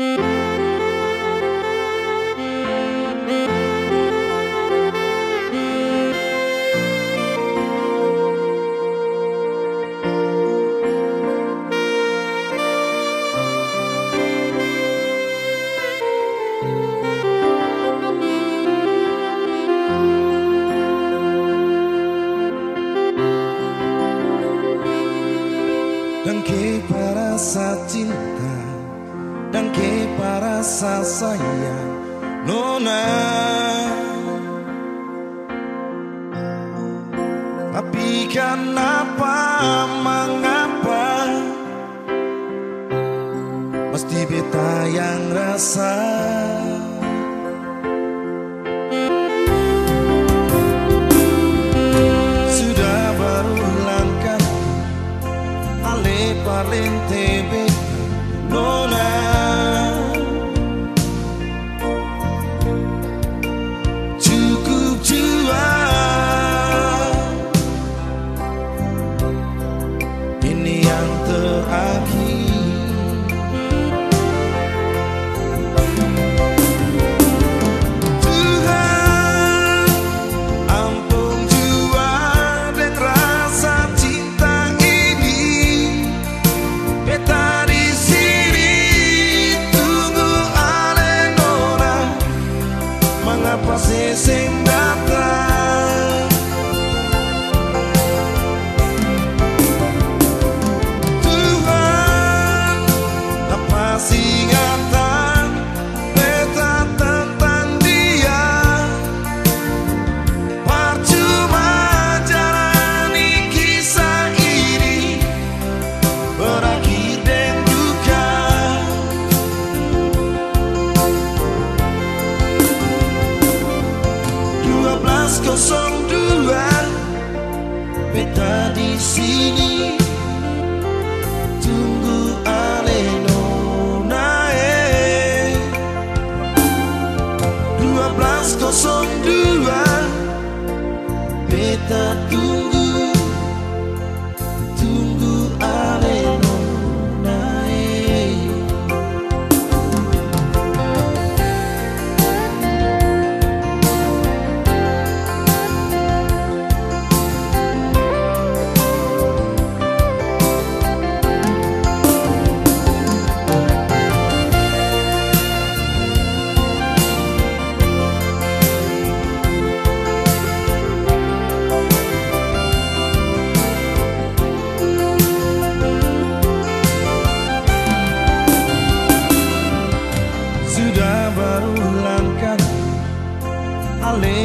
Dan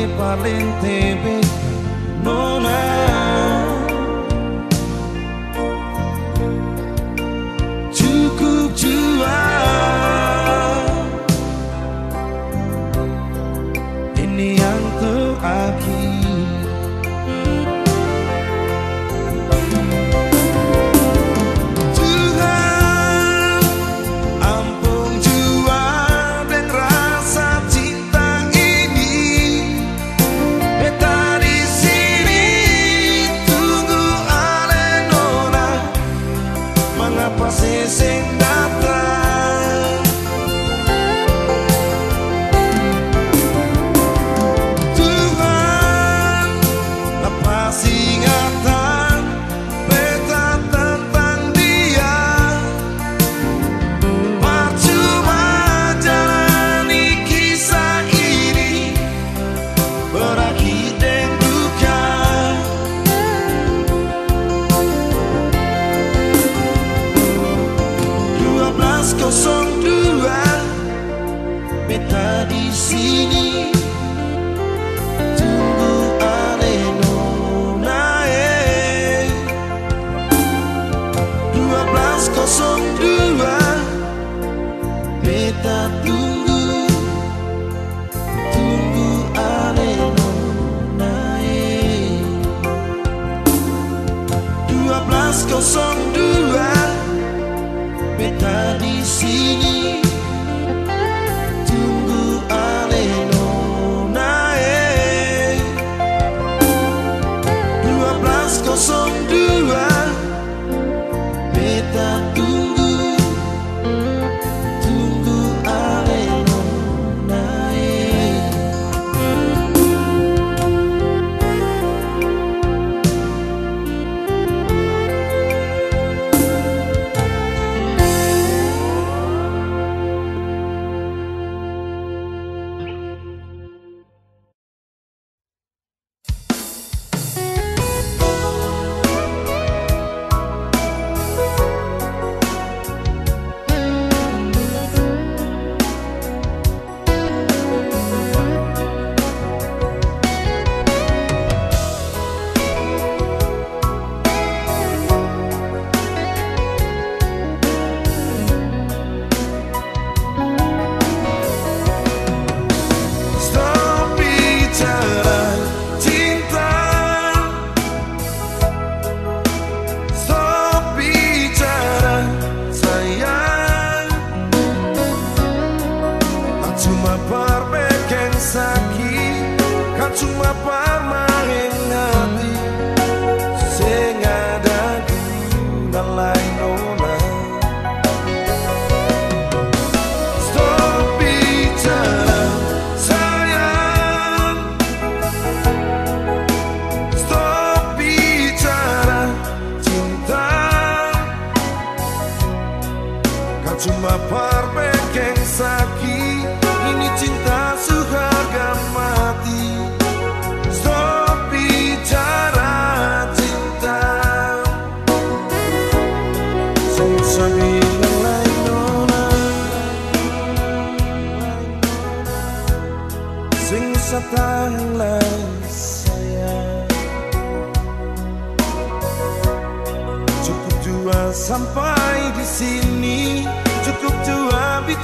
Ale parlente beta Nona Cukup Beta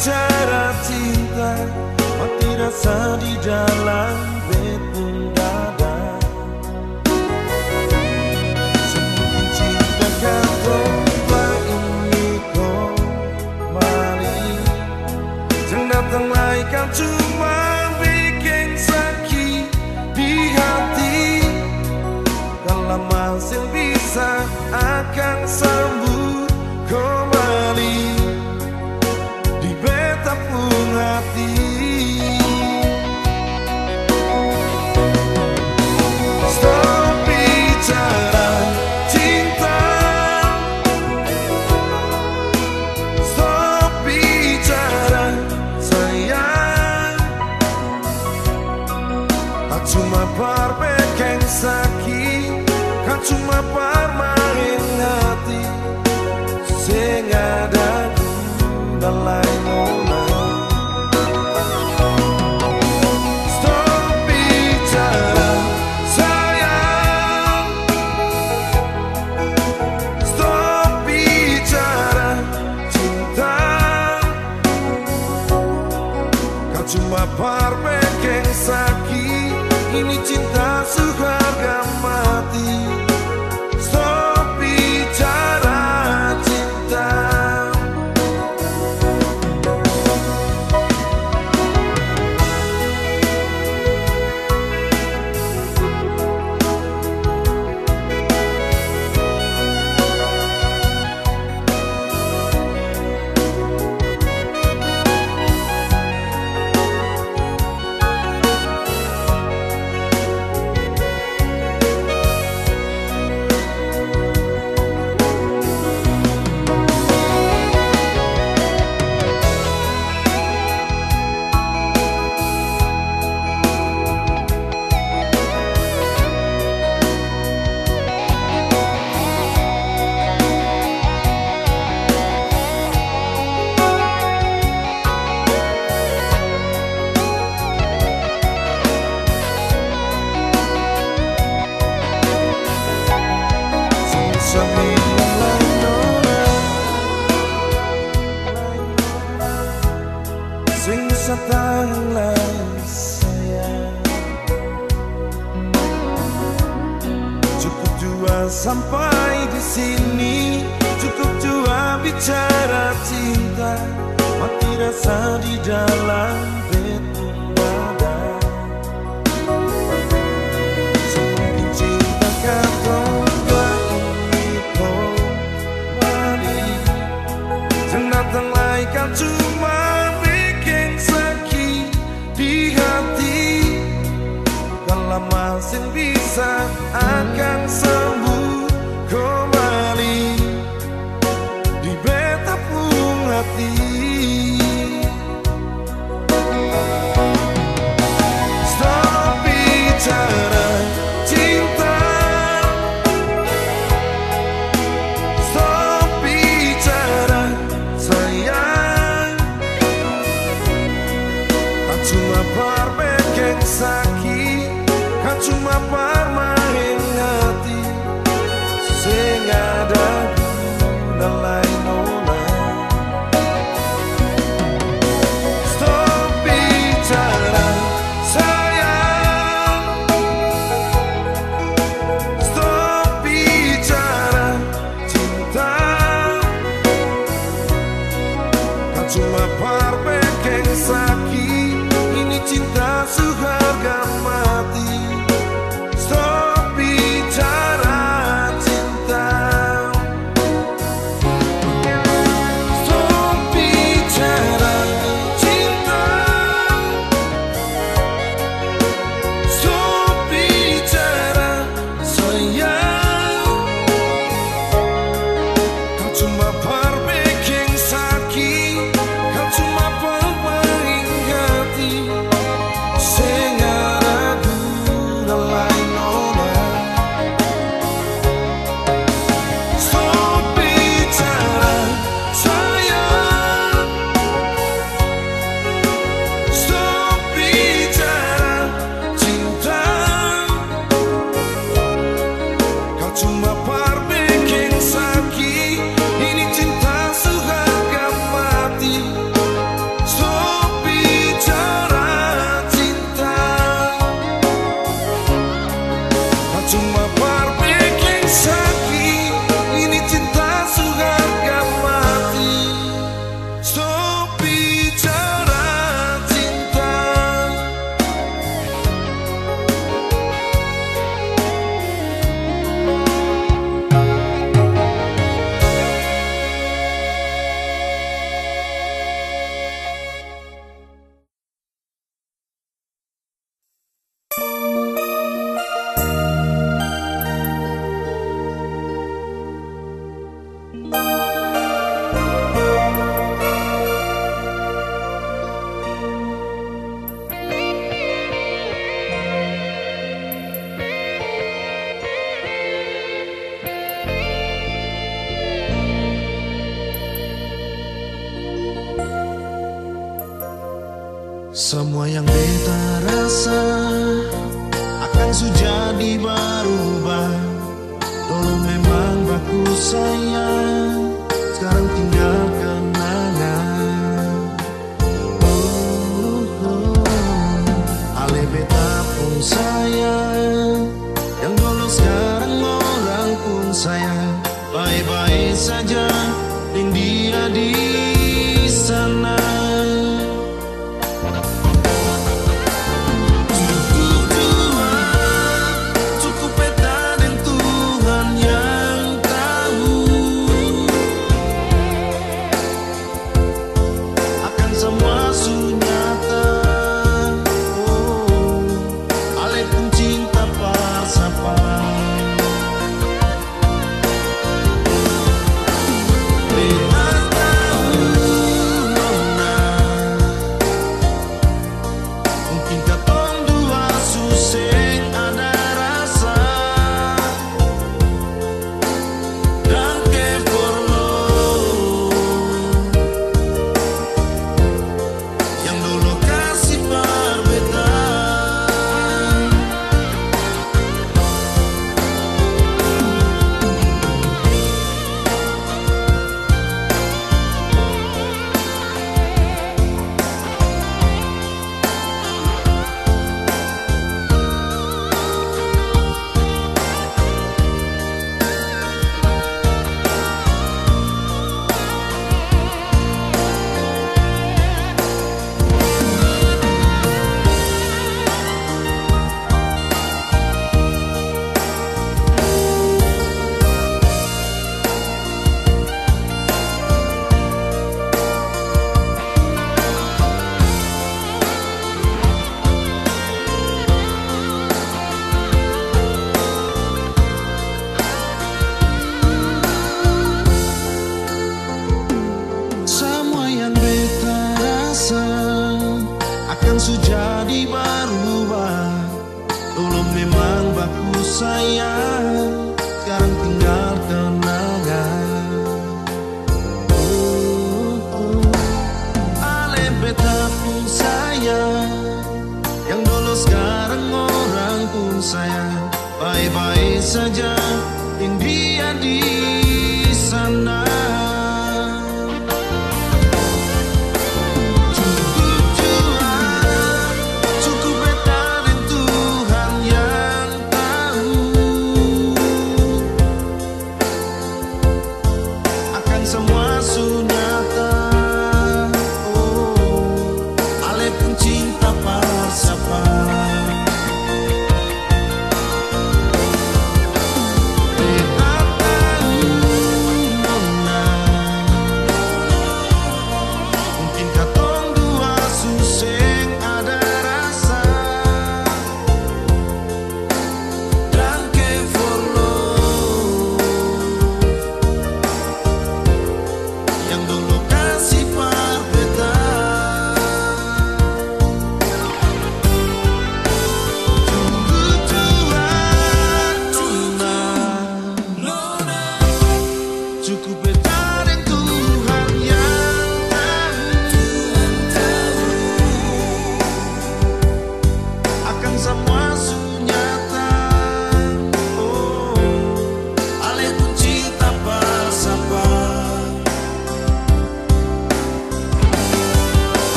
bicara cinta Mati rasa di dalam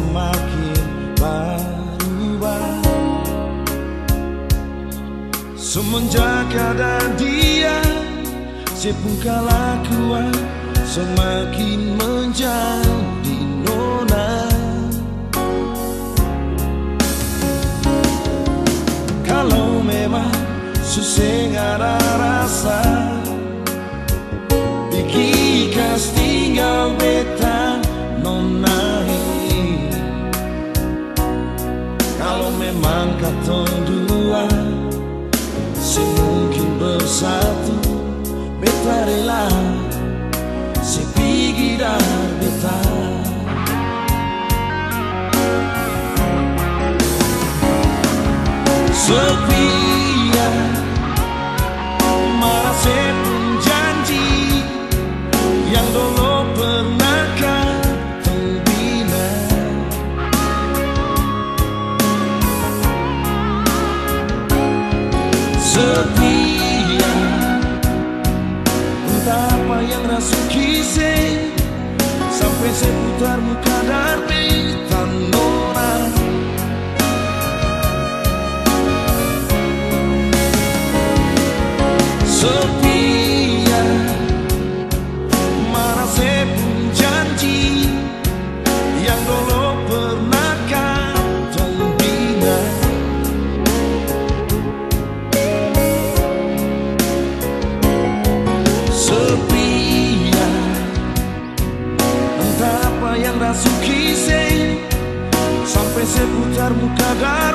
semakin berubah. Semenjak ada dia sepukalah kuat semakin menjadi nona. Kalau memang susah ada rasa Bikin tinggal betah nona. Angkat tong dua Si mungkin bersatu Beta rela Si pigi dan beta. Sepi Muito muka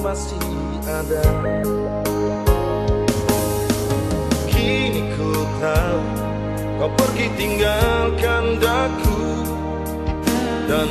masih ada. Kini ku tahu kau pergi tinggalkan daku Dan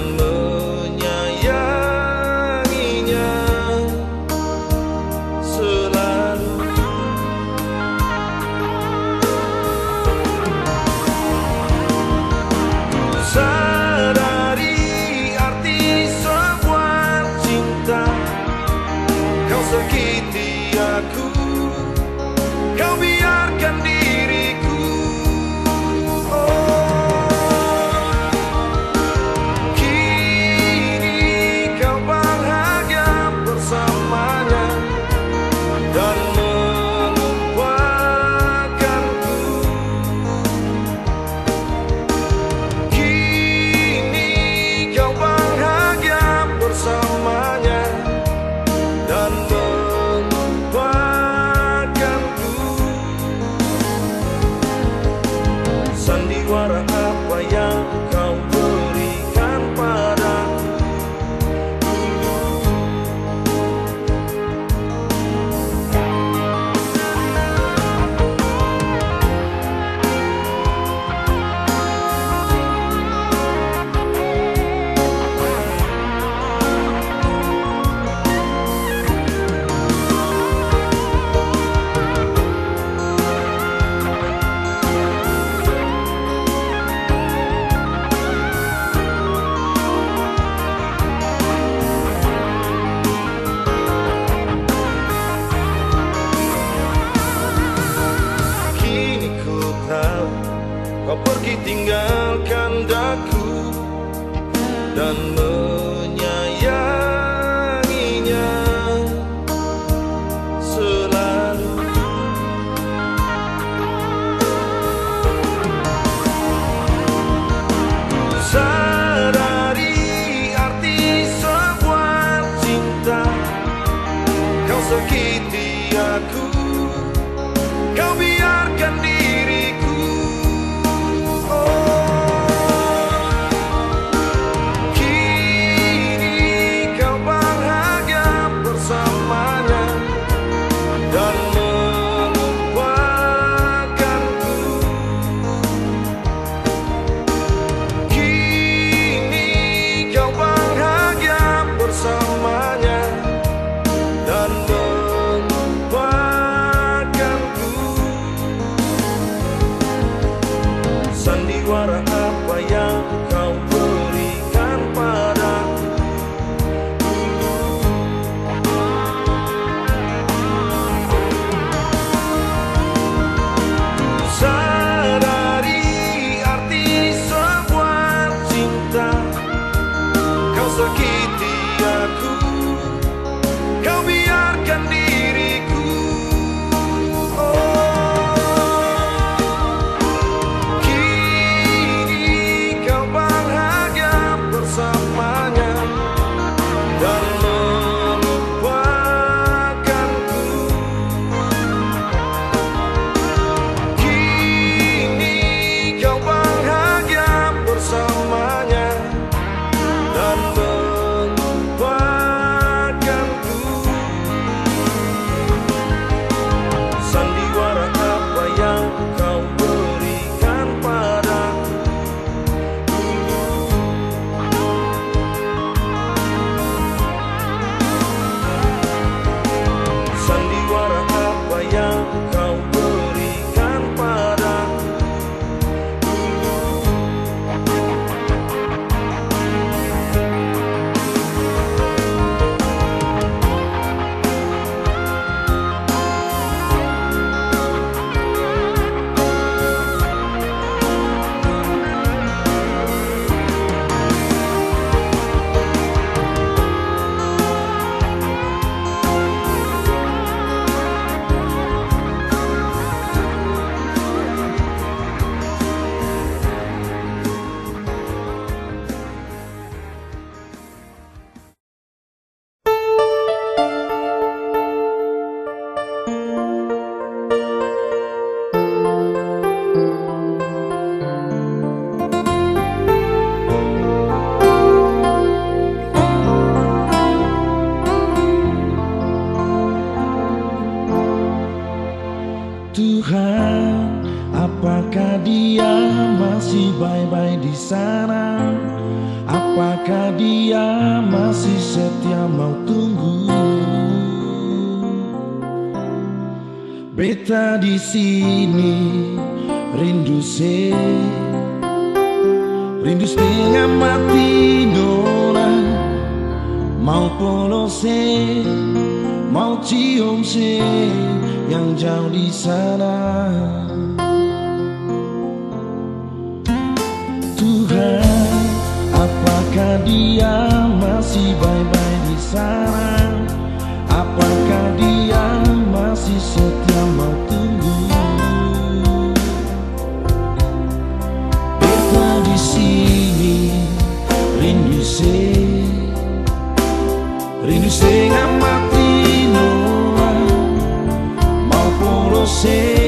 sé.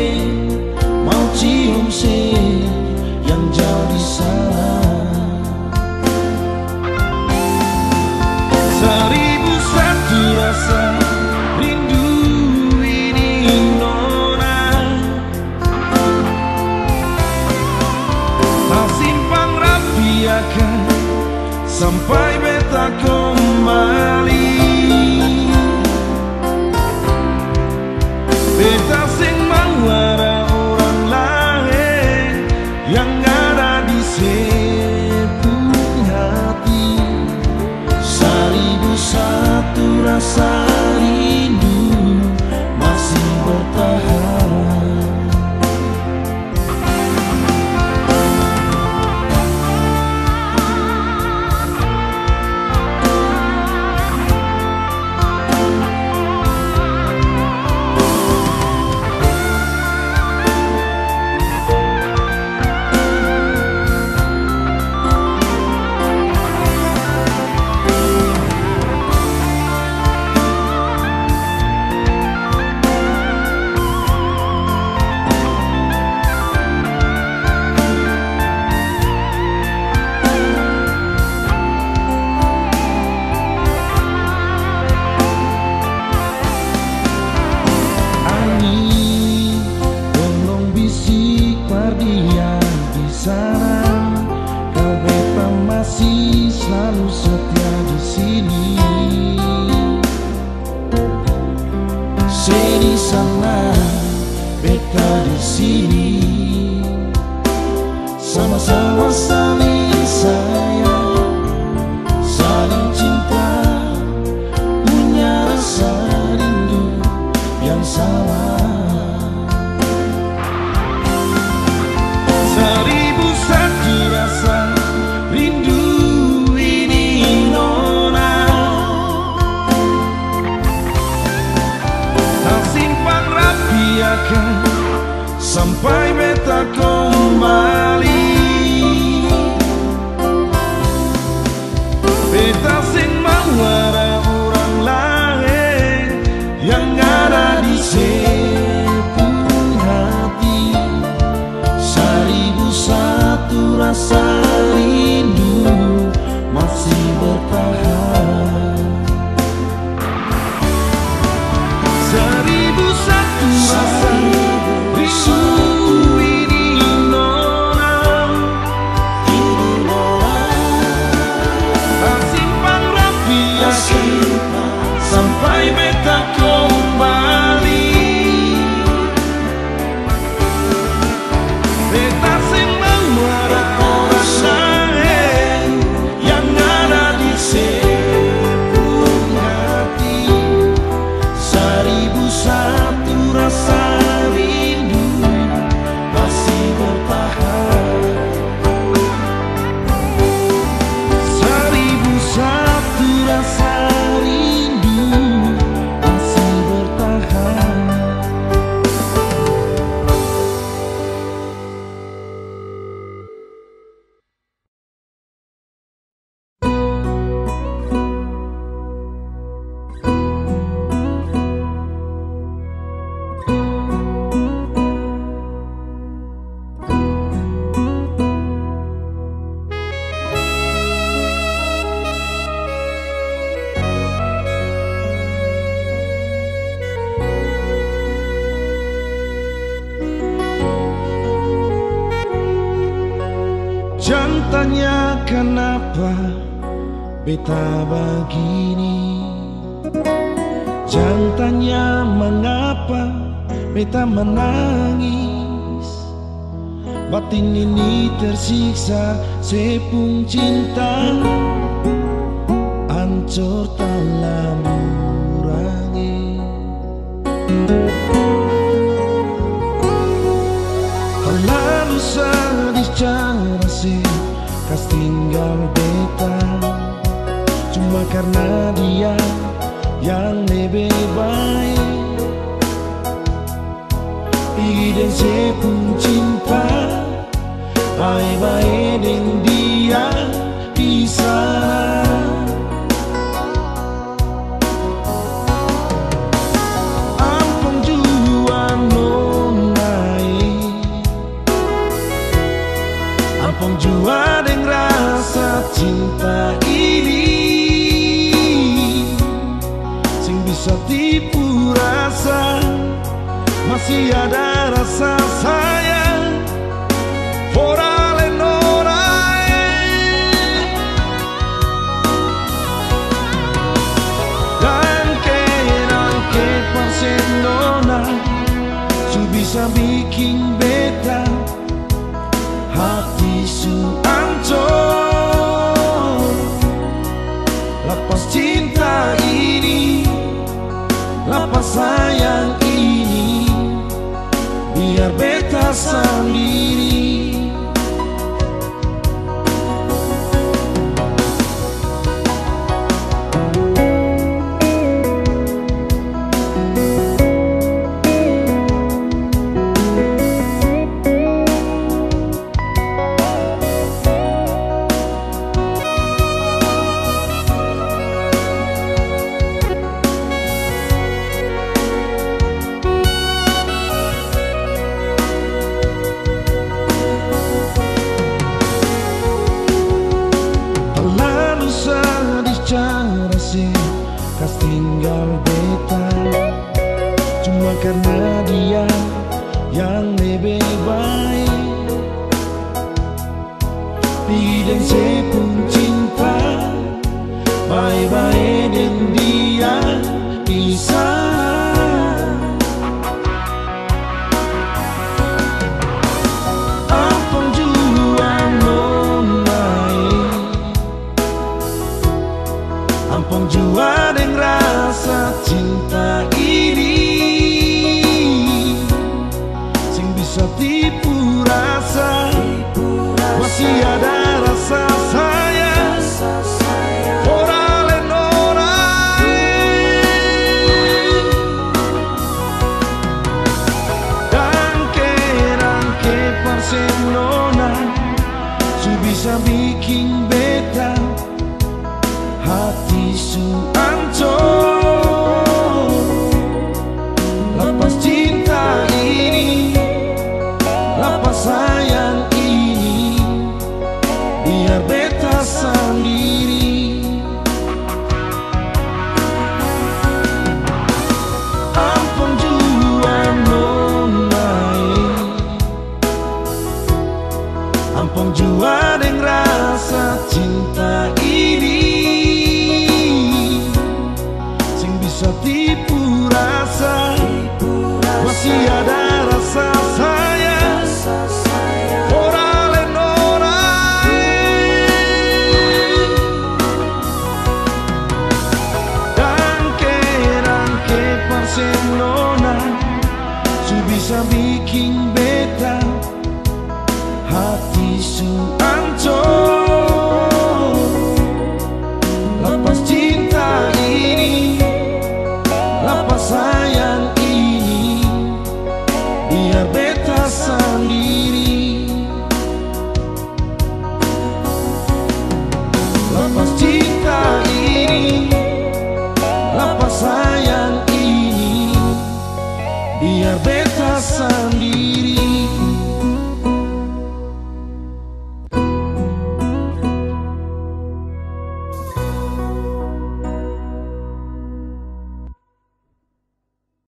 Terlalu sedih cara sih Kas tinggal beta. Cuma karena dia yang lebih baik. Iden si pun cinta